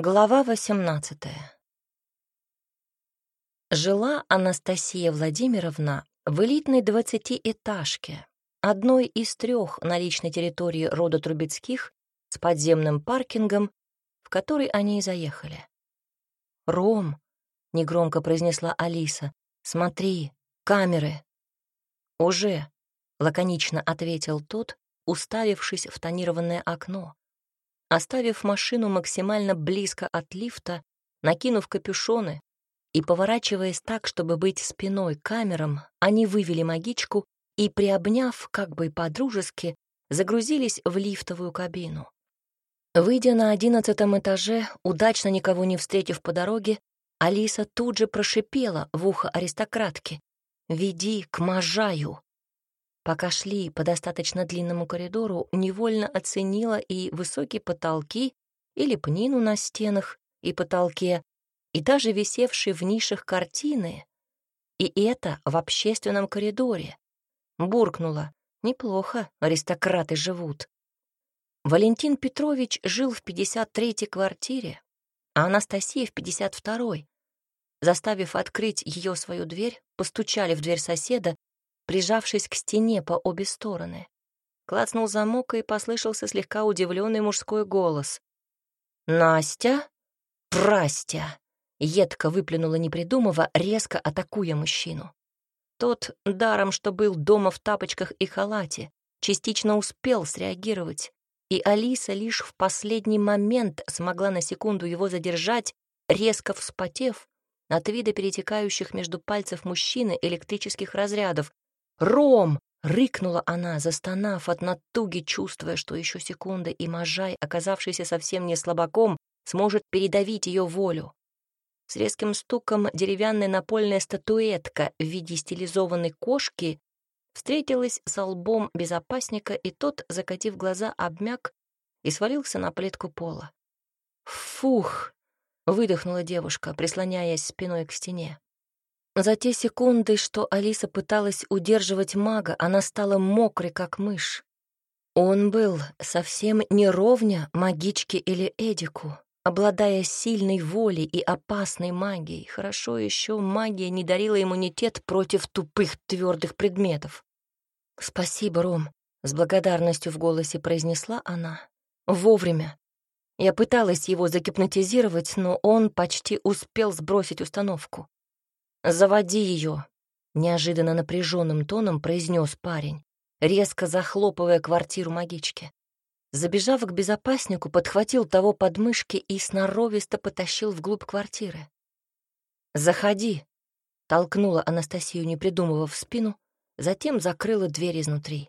Глава 18 Жила Анастасия Владимировна в элитной двадцатиэтажке, одной из трех на личной территории рода Трубецких с подземным паркингом, в который они и заехали. «Ром», — негромко произнесла Алиса, — «смотри, камеры». «Уже», — лаконично ответил тот, уставившись в тонированное окно. Оставив машину максимально близко от лифта, накинув капюшоны и поворачиваясь так, чтобы быть спиной камерам, они вывели магичку и, приобняв как бы по-дружески, загрузились в лифтовую кабину. Выйдя на одиннадцатом этаже, удачно никого не встретив по дороге, Алиса тут же прошипела в ухо аристократки. «Веди к Можаю!» Пока шли по достаточно длинному коридору, невольно оценила и высокие потолки, и лепнину на стенах и потолке, и даже висевшие в нишах картины. И это в общественном коридоре. Буркнула. Неплохо аристократы живут. Валентин Петрович жил в 53-й квартире, а Анастасия в 52-й. Заставив открыть ее свою дверь, постучали в дверь соседа прижавшись к стене по обе стороны. Клацнул замок, и послышался слегка удивленный мужской голос. «Настя? Прастя!» Едко выплюнула непридумывая, резко атакуя мужчину. Тот, даром что был дома в тапочках и халате, частично успел среагировать, и Алиса лишь в последний момент смогла на секунду его задержать, резко вспотев от вида перетекающих между пальцев мужчины электрических разрядов, «Ром!» — рыкнула она, застонав от натуги, чувствуя, что еще секунды, и Можай, оказавшийся совсем не слабаком, сможет передавить ее волю. С резким стуком деревянная напольная статуэтка в виде стилизованной кошки встретилась с лбом безопасника, и тот, закатив глаза, обмяк и свалился на плитку пола. «Фух!» — выдохнула девушка, прислоняясь спиной к стене. За те секунды, что Алиса пыталась удерживать мага, она стала мокрой, как мышь. Он был совсем не ровня магичке или Эдику, обладая сильной волей и опасной магией. Хорошо еще магия не дарила иммунитет против тупых твердых предметов. «Спасибо, Ром», — с благодарностью в голосе произнесла она. «Вовремя. Я пыталась его загипнотизировать, но он почти успел сбросить установку. «Заводи ее», — неожиданно напряженным тоном произнес парень, резко захлопывая квартиру магички. Забежав к безопаснику, подхватил того подмышки и сноровисто потащил вглубь квартиры. «Заходи», — толкнула Анастасию, не придумывав спину, затем закрыла дверь изнутри.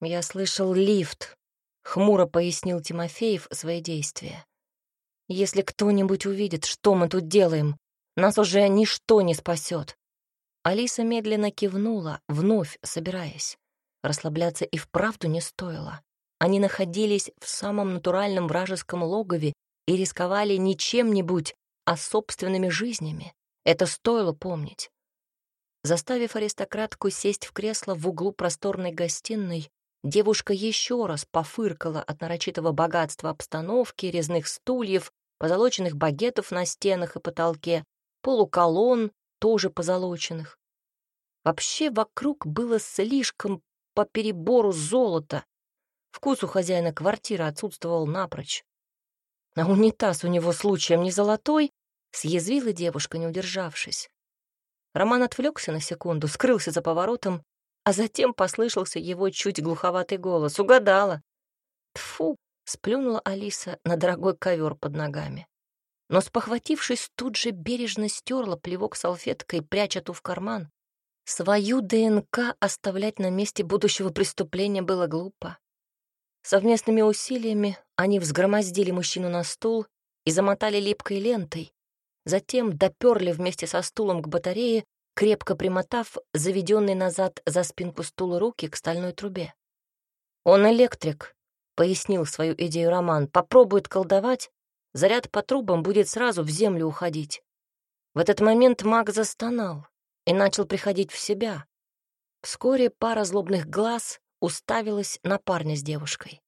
«Я слышал лифт», — хмуро пояснил Тимофеев свои действия. «Если кто-нибудь увидит, что мы тут делаем, нас уже ничто не спасет. Алиса медленно кивнула, вновь собираясь. Расслабляться и вправду не стоило. Они находились в самом натуральном вражеском логове и рисковали не чем-нибудь, а собственными жизнями. Это стоило помнить. Заставив аристократку сесть в кресло в углу просторной гостиной, девушка еще раз пофыркала от нарочитого богатства обстановки, резных стульев, позолоченных багетов на стенах и потолке, полуколонн, тоже позолоченных. Вообще вокруг было слишком по перебору золота. Вкус у хозяина квартиры отсутствовал напрочь. А унитаз у него случаем не золотой, съязвила девушка, не удержавшись. Роман отвлекся на секунду, скрылся за поворотом, а затем послышался его чуть глуховатый голос. Угадала. Тфу, сплюнула Алиса на дорогой ковер под ногами но, спохватившись, тут же бережно стерла плевок салфеткой, пряча ту в карман. Свою ДНК оставлять на месте будущего преступления было глупо. Совместными усилиями они взгромоздили мужчину на стул и замотали липкой лентой, затем доперли вместе со стулом к батарее, крепко примотав заведенный назад за спинку стула руки к стальной трубе. «Он электрик», — пояснил свою идею Роман, — «попробует колдовать, заряд по трубам будет сразу в землю уходить. В этот момент маг застонал и начал приходить в себя. Вскоре пара злобных глаз уставилась на парня с девушкой.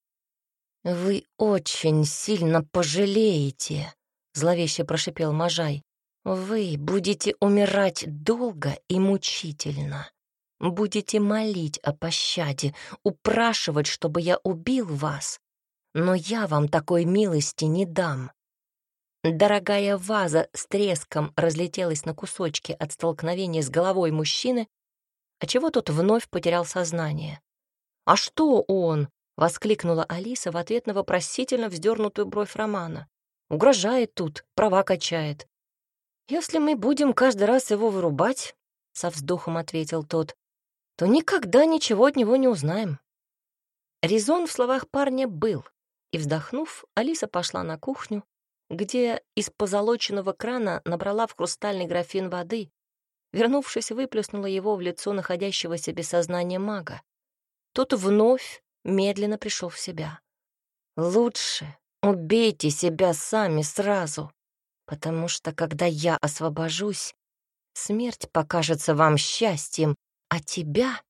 «Вы очень сильно пожалеете», — зловеще прошипел Можай. «Вы будете умирать долго и мучительно. Будете молить о пощаде, упрашивать, чтобы я убил вас. Но я вам такой милости не дам. Дорогая ваза с треском разлетелась на кусочки от столкновения с головой мужчины, отчего тот вновь потерял сознание. «А что он?» — воскликнула Алиса в ответ на вопросительно вздернутую бровь Романа. «Угрожает тут, права качает». «Если мы будем каждый раз его вырубать», — со вздохом ответил тот, то никогда ничего от него не узнаем. Резон в словах парня был, и, вздохнув, Алиса пошла на кухню, где из позолоченного крана набрала в хрустальный графин воды, вернувшись, выплеснула его в лицо находящегося без сознания мага. Тот вновь медленно пришел в себя. «Лучше убейте себя сами сразу, потому что, когда я освобожусь, смерть покажется вам счастьем, а тебя...»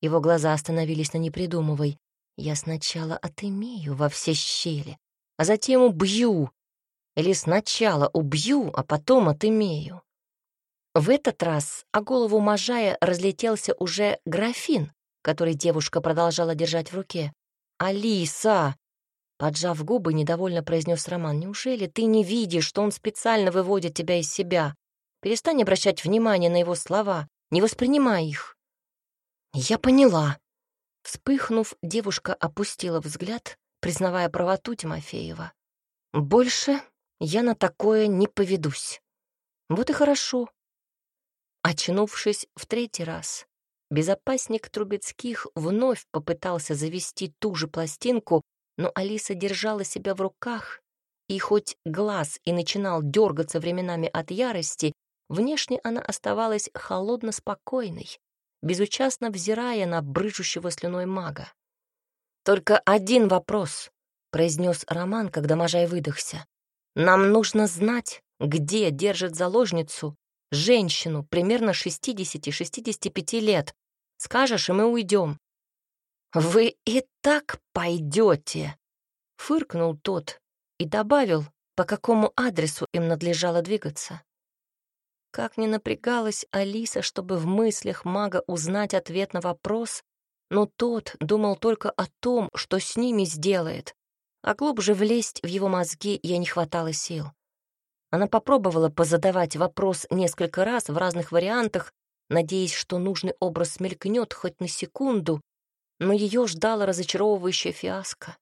Его глаза остановились на непридумывай. «Я сначала отымею во все щели, а затем убью. Или сначала убью, а потом отымею». В этот раз о голову Можая разлетелся уже графин, который девушка продолжала держать в руке. «Алиса!» Поджав губы, недовольно произнес Роман. «Неужели ты не видишь, что он специально выводит тебя из себя? Перестань обращать внимание на его слова. Не воспринимай их». «Я поняла». Вспыхнув, девушка опустила взгляд, признавая правоту Тимофеева. «Больше я на такое не поведусь. Вот и хорошо». Очнувшись в третий раз, безопасник Трубецких вновь попытался завести ту же пластинку, но Алиса держала себя в руках, и хоть глаз и начинал дергаться временами от ярости, Внешне она оставалась холодно спокойной, безучастно взирая на брыжущего слюной мага. «Только один вопрос», — произнес Роман, когда Можай выдохся. «Нам нужно знать, где держит заложницу женщину примерно 60-65 лет. Скажешь, и мы уйдем». «Вы и так пойдете», — фыркнул тот и добавил, по какому адресу им надлежало двигаться. Как ни напрягалась Алиса, чтобы в мыслях мага узнать ответ на вопрос, но тот думал только о том, что с ними сделает, а глубже влезть в его мозги ей не хватало сил. Она попробовала позадавать вопрос несколько раз в разных вариантах, надеясь, что нужный образ мелькнет хоть на секунду, но ее ждала разочаровывающая фиаско.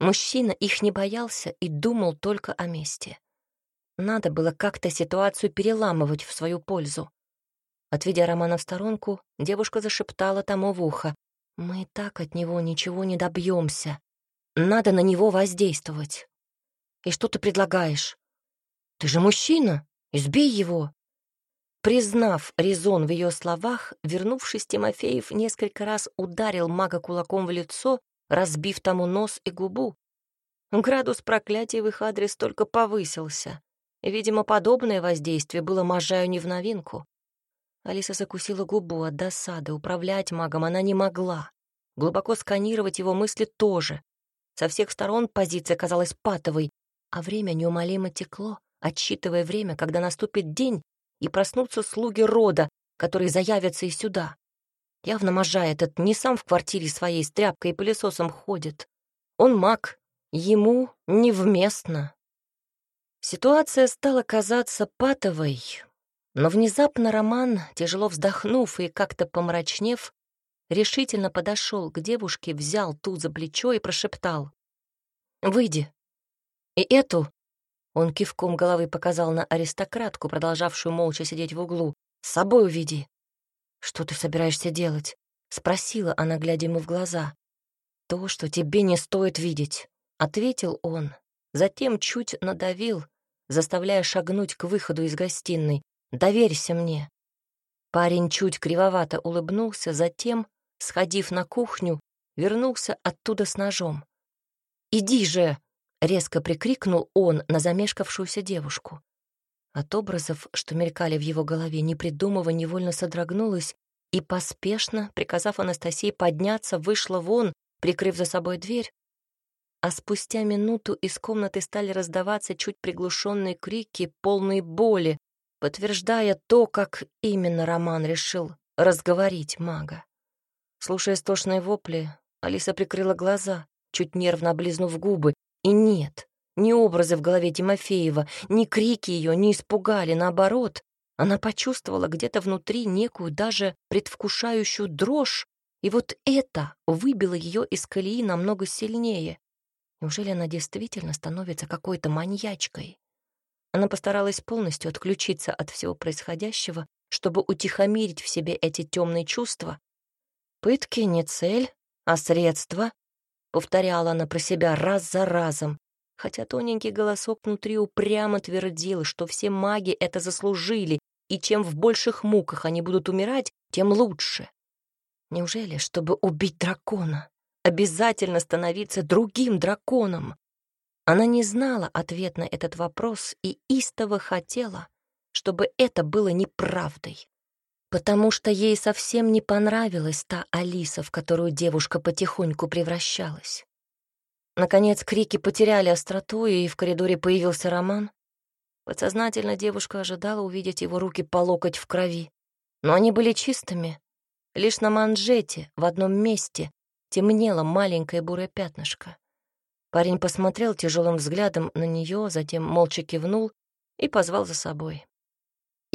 Мужчина их не боялся и думал только о мести. Надо было как-то ситуацию переламывать в свою пользу. Отведя Романа в сторонку, девушка зашептала тому в ухо. «Мы и так от него ничего не добьемся. Надо на него воздействовать. И что ты предлагаешь? Ты же мужчина, избей его!» Признав резон в ее словах, вернувшись, Тимофеев несколько раз ударил мага кулаком в лицо, разбив тому нос и губу. Градус проклятия в их адрес только повысился. Видимо, подобное воздействие было Можаю не в новинку. Алиса закусила губу от досады. Управлять магом она не могла. Глубоко сканировать его мысли тоже. Со всех сторон позиция казалась патовой, а время неумолимо текло, отсчитывая время, когда наступит день, и проснутся слуги рода, которые заявятся и сюда. Явно Можай этот не сам в квартире своей с тряпкой и пылесосом ходит. Он маг, ему невместно. Ситуация стала казаться патовой, но внезапно Роман, тяжело вздохнув и как-то помрачнев, решительно подошел к девушке, взял ту за плечо и прошептал. «Выйди. И эту...» Он кивком головы показал на аристократку, продолжавшую молча сидеть в углу. «С собой уведи». «Что ты собираешься делать?» — спросила она, глядя ему в глаза. «То, что тебе не стоит видеть», — ответил он. Затем чуть надавил, заставляя шагнуть к выходу из гостиной. «Доверься мне». Парень чуть кривовато улыбнулся, затем, сходив на кухню, вернулся оттуда с ножом. «Иди же!» — резко прикрикнул он на замешкавшуюся девушку. От образов, что мелькали в его голове, не придумывая, невольно содрогнулась и, поспешно, приказав Анастасии подняться, вышла вон, прикрыв за собой дверь. а спустя минуту из комнаты стали раздаваться чуть приглушенные крики, полные боли, подтверждая то, как именно Роман решил разговорить мага. Слушая стошные вопли, Алиса прикрыла глаза, чуть нервно облизнув губы, и нет, ни образы в голове Тимофеева, ни крики ее не испугали, наоборот, она почувствовала где-то внутри некую даже предвкушающую дрожь, и вот это выбило ее из колеи намного сильнее. Неужели она действительно становится какой-то маньячкой? Она постаралась полностью отключиться от всего происходящего, чтобы утихомирить в себе эти темные чувства. «Пытки не цель, а средство», — повторяла она про себя раз за разом, хотя тоненький голосок внутри упрямо твердил, что все маги это заслужили, и чем в больших муках они будут умирать, тем лучше. Неужели, чтобы убить дракона, обязательно становиться другим драконом? Она не знала ответ на этот вопрос и истово хотела, чтобы это было неправдой. Потому что ей совсем не понравилась та Алиса, в которую девушка потихоньку превращалась. Наконец крики потеряли остроту, и в коридоре появился Роман. Подсознательно девушка ожидала увидеть его руки по локоть в крови. Но они были чистыми. Лишь на манжете, в одном месте, темнело маленькое бурое пятнышко. Парень посмотрел тяжелым взглядом на нее, затем молча кивнул и позвал за собой.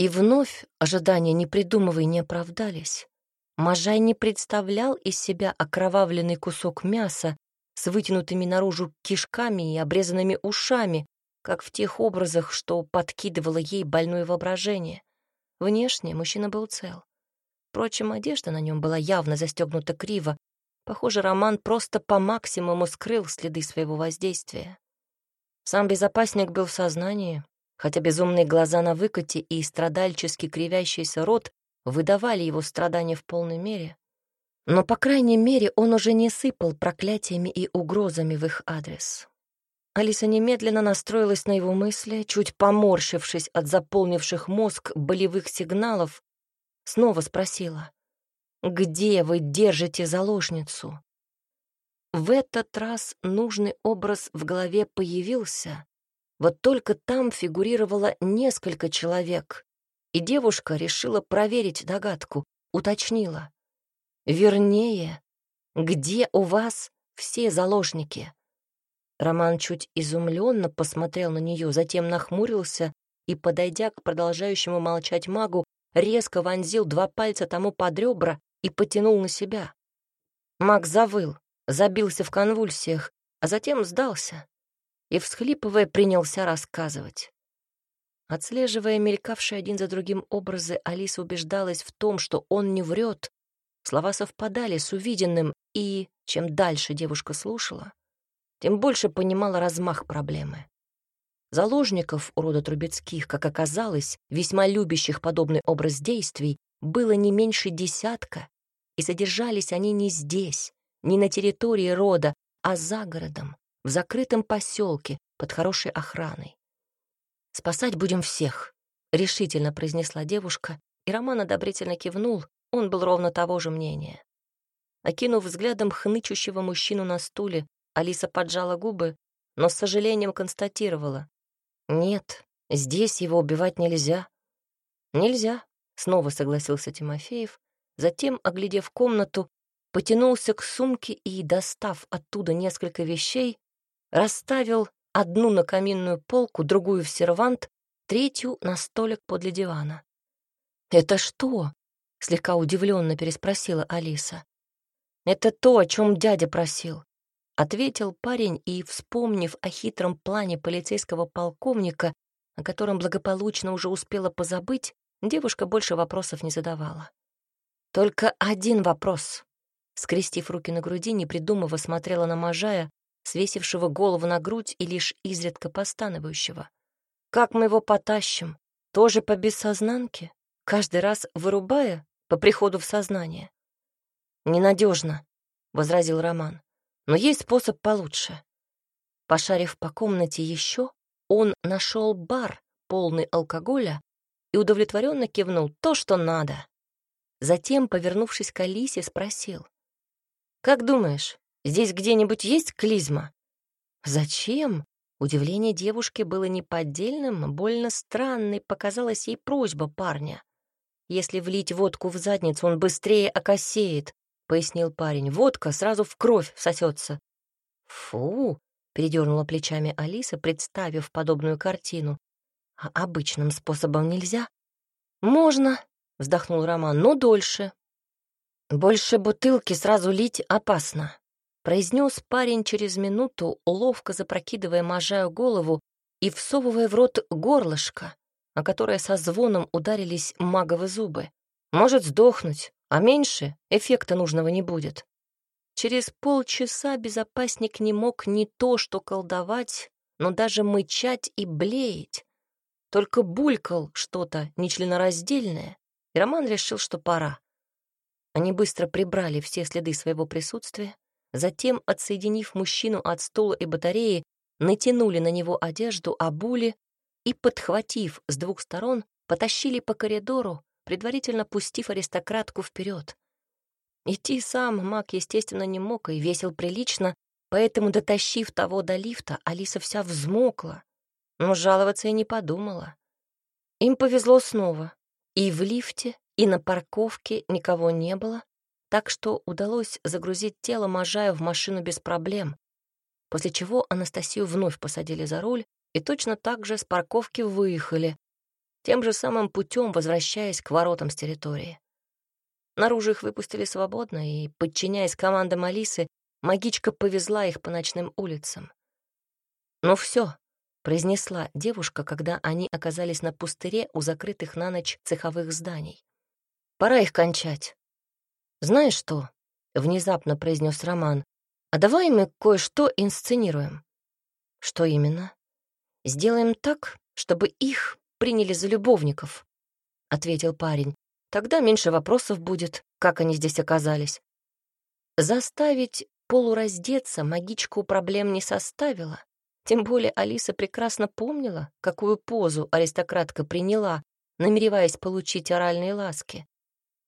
И вновь ожидания не придумывая не оправдались. Можай не представлял из себя окровавленный кусок мяса, с вытянутыми наружу кишками и обрезанными ушами, как в тех образах, что подкидывало ей больное воображение. Внешне мужчина был цел. Впрочем, одежда на нем была явно застегнута криво. Похоже, Роман просто по максимуму скрыл следы своего воздействия. Сам безопасник был в сознании, хотя безумные глаза на выкате и страдальчески кривящийся рот выдавали его страдания в полной мере. Но, по крайней мере, он уже не сыпал проклятиями и угрозами в их адрес. Алиса немедленно настроилась на его мысли, чуть поморщившись от заполнивших мозг болевых сигналов, снова спросила, «Где вы держите заложницу?» В этот раз нужный образ в голове появился, вот только там фигурировало несколько человек, и девушка решила проверить догадку, уточнила. Вернее, где у вас все заложники? Роман чуть изумленно посмотрел на нее, затем нахмурился и, подойдя к продолжающему молчать магу, резко вонзил два пальца тому под ребра и потянул на себя. Маг завыл, забился в конвульсиях, а затем сдался и, всхлипывая, принялся рассказывать. Отслеживая мелькавшие один за другим образы, Алиса убеждалась в том, что он не врет, Слова совпадали с увиденным, и чем дальше девушка слушала, тем больше понимала размах проблемы. Заложников у рода Трубецких, как оказалось, весьма любящих подобный образ действий, было не меньше десятка, и содержались они не здесь, не на территории рода, а за городом, в закрытом поселке под хорошей охраной. «Спасать будем всех», — решительно произнесла девушка, и Роман одобрительно кивнул, он был ровно того же мнения. Окинув взглядом хнычущего мужчину на стуле, Алиса поджала губы, но с сожалением констатировала. «Нет, здесь его убивать нельзя». «Нельзя», — снова согласился Тимофеев, затем, оглядев комнату, потянулся к сумке и, достав оттуда несколько вещей, расставил одну на каминную полку, другую в сервант, третью на столик подле дивана. «Это что?» слегка удивленно переспросила Алиса. Это то, о чем дядя просил, ответил парень и, вспомнив о хитром плане полицейского полковника, о котором благополучно уже успела позабыть, девушка больше вопросов не задавала. Только один вопрос. Скрестив руки на груди, не придумывая, смотрела на Можая, свесившего голову на грудь и лишь изредка постановающего. «Как мы его потащим? Тоже по бессознанке? Каждый раз вырубая по приходу в сознание. «Ненадежно», — возразил Роман, — «но есть способ получше». Пошарив по комнате еще, он нашел бар, полный алкоголя, и удовлетворенно кивнул то, что надо. Затем, повернувшись к Алисе, спросил. «Как думаешь, здесь где-нибудь есть клизма?» Зачем? Удивление девушки было неподдельным, больно странной показалась ей просьба парня. Если влить водку в задницу, он быстрее окосеет, пояснил парень. Водка сразу в кровь всосется. Фу, передернула плечами Алиса, представив подобную картину. А обычным способом нельзя? Можно, вздохнул Роман, но дольше. Больше бутылки сразу лить опасно, произнес парень через минуту, ловко запрокидывая Можаю голову и всовывая в рот горлышко, о которое со звоном ударились маговы зубы. Может сдохнуть, а меньше эффекта нужного не будет. Через полчаса безопасник не мог не то что колдовать, но даже мычать и блеять. Только булькал что-то нечленораздельное, и Роман решил, что пора. Они быстро прибрали все следы своего присутствия, затем, отсоединив мужчину от стула и батареи, натянули на него одежду, обули и, подхватив с двух сторон, потащили по коридору, предварительно пустив аристократку вперед. Идти сам маг, естественно, не мог и весил прилично, поэтому, дотащив того до лифта, Алиса вся взмокла, но жаловаться и не подумала. Им повезло снова. И в лифте, и на парковке никого не было, так что удалось загрузить тело Можая в машину без проблем, после чего Анастасию вновь посадили за руль и точно так же с парковки выехали, тем же самым путем возвращаясь к воротам с территории. Наружу их выпустили свободно, и, подчиняясь командам Алисы, магичка повезла их по ночным улицам. Ну все, произнесла девушка, когда они оказались на пустыре у закрытых на ночь цеховых зданий. «Пора их кончать». «Знаешь что?» — внезапно произнес Роман. «А давай мы кое-что инсценируем». «Что именно?» «Сделаем так, чтобы их приняли за любовников», — ответил парень. «Тогда меньше вопросов будет, как они здесь оказались». Заставить полураздеться магичку проблем не составило. Тем более Алиса прекрасно помнила, какую позу аристократка приняла, намереваясь получить оральные ласки.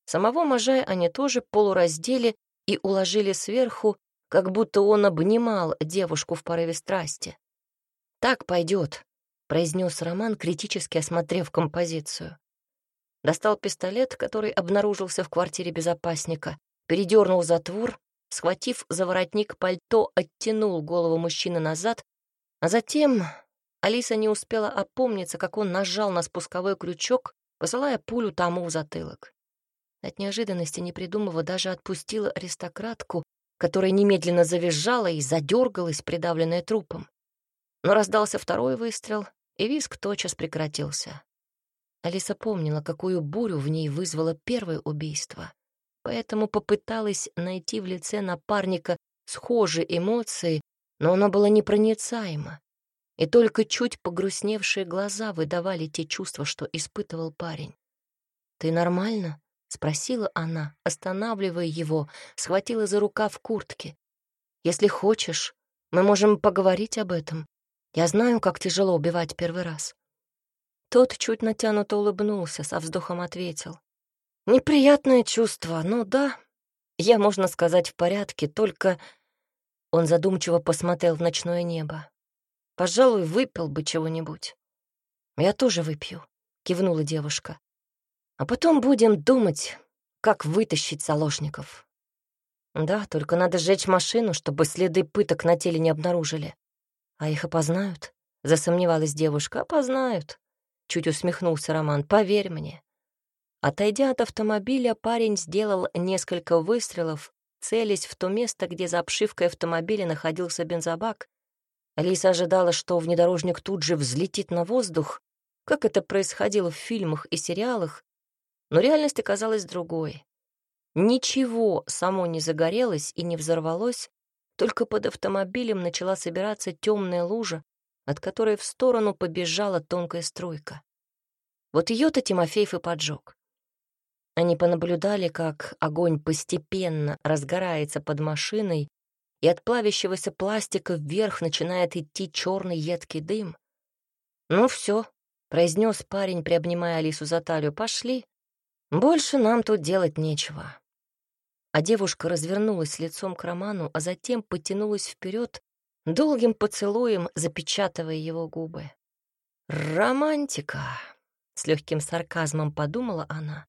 Самого Можая они тоже полураздели и уложили сверху, как будто он обнимал девушку в порыве страсти. «Так пойдет», — произнес Роман, критически осмотрев композицию. Достал пистолет, который обнаружился в квартире безопасника, передернул затвор, схватив за воротник пальто, оттянул голову мужчины назад а затем Алиса не успела опомниться, как он нажал на спусковой крючок, посылая пулю тому в затылок. От неожиданности, не придумывая, даже отпустила аристократку, которая немедленно завизжала и задергалась, придавленная трупом. Но раздался второй выстрел, и виск тотчас прекратился. Алиса помнила, какую бурю в ней вызвало первое убийство, поэтому попыталась найти в лице напарника схожие эмоции, но оно было непроницаемо, и только чуть погрустневшие глаза выдавали те чувства, что испытывал парень. «Ты нормально?» — спросила она, останавливая его, схватила за рукав куртки. «Если хочешь, мы можем поговорить об этом. Я знаю, как тяжело убивать первый раз». Тот чуть натянуто улыбнулся, со вздохом ответил. «Неприятное чувство, ну да. Я, можно сказать, в порядке, только он задумчиво посмотрел в ночное небо. «Пожалуй, выпил бы чего-нибудь». «Я тоже выпью», — кивнула девушка. «А потом будем думать, как вытащить заложников». «Да, только надо сжечь машину, чтобы следы пыток на теле не обнаружили». «А их опознают?» — засомневалась девушка. «Опознают», — чуть усмехнулся Роман. «Поверь мне». Отойдя от автомобиля, парень сделал несколько выстрелов, целясь в то место, где за обшивкой автомобиля находился бензобак. Алиса ожидала, что внедорожник тут же взлетит на воздух, как это происходило в фильмах и сериалах, но реальность оказалась другой. Ничего само не загорелось и не взорвалось, только под автомобилем начала собираться темная лужа, от которой в сторону побежала тонкая струйка. Вот ее-то Тимофеев и поджег. Они понаблюдали, как огонь постепенно разгорается под машиной, и от плавящегося пластика вверх начинает идти черный едкий дым. «Ну все», — произнес парень, приобнимая Алису за талию, — «пошли. Больше нам тут делать нечего». А девушка развернулась лицом к Роману, а затем потянулась вперед, долгим поцелуем запечатывая его губы. «Романтика!» — с легким сарказмом подумала она.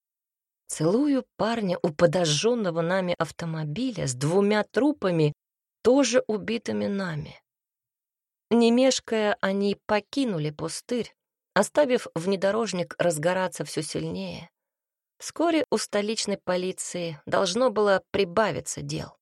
«Целую парня у подожженного нами автомобиля с двумя трупами, тоже убитыми нами». Не мешкая, они покинули пустырь, оставив внедорожник разгораться все сильнее. Вскоре у столичной полиции должно было прибавиться дел.